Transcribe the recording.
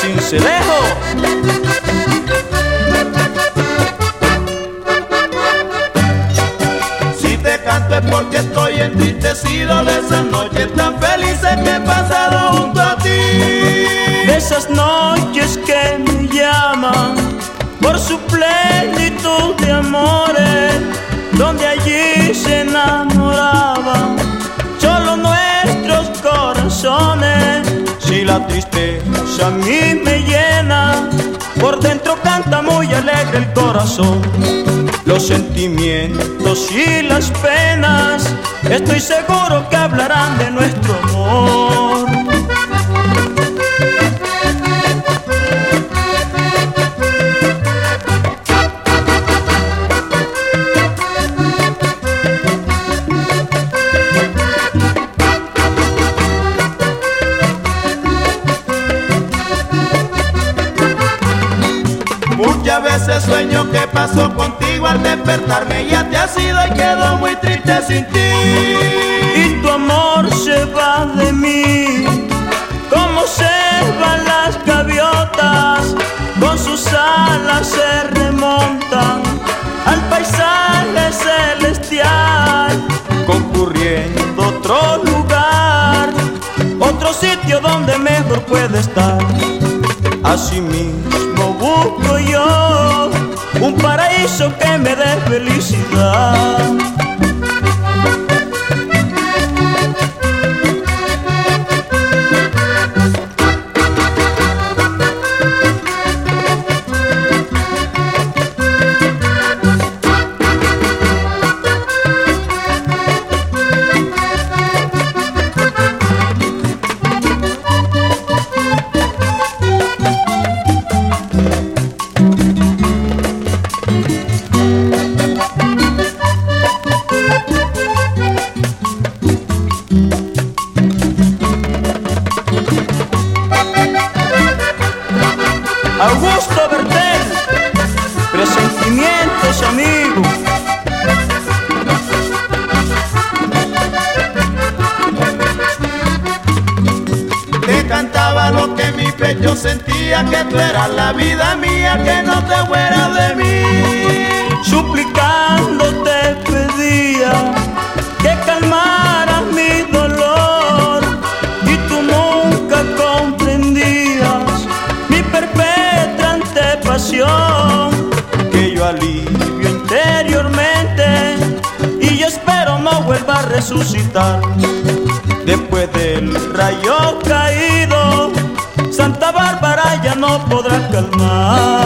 cincelejo. Si te canto es porque estoy entristecido de esas noches tan felices que he pasado junto a ti. De esas noches que me llaman por su plenitud de amores, donde allí se enamoraban solo nuestros corazones. Si la tristeza a mí me llena, por dentro canta muy alegre el corazón. Los sentimientos y las penas, estoy seguro que hablarán de nuestro amor. Sueño que pasó contigo al despertarme ya te has ido y quedo muy triste sin ti. Y tu amor se va de mí, como se van las gaviotas, con sus alas se remontan al paisaje celestial, concurriendo otro lugar, otro sitio donde mejor puede estar. Así mismo busco yo un paraíso que me dé felicidad. Augusto Bertel, presentimientos amigo. Te cantaba lo que mi pecho sentía, que tú eras la vida mía, que no te fueras de mí. alivio interiormente y yo espero no vuelva a resucitar. Después del rayo caído, Santa Bárbara ya no podrá calmar.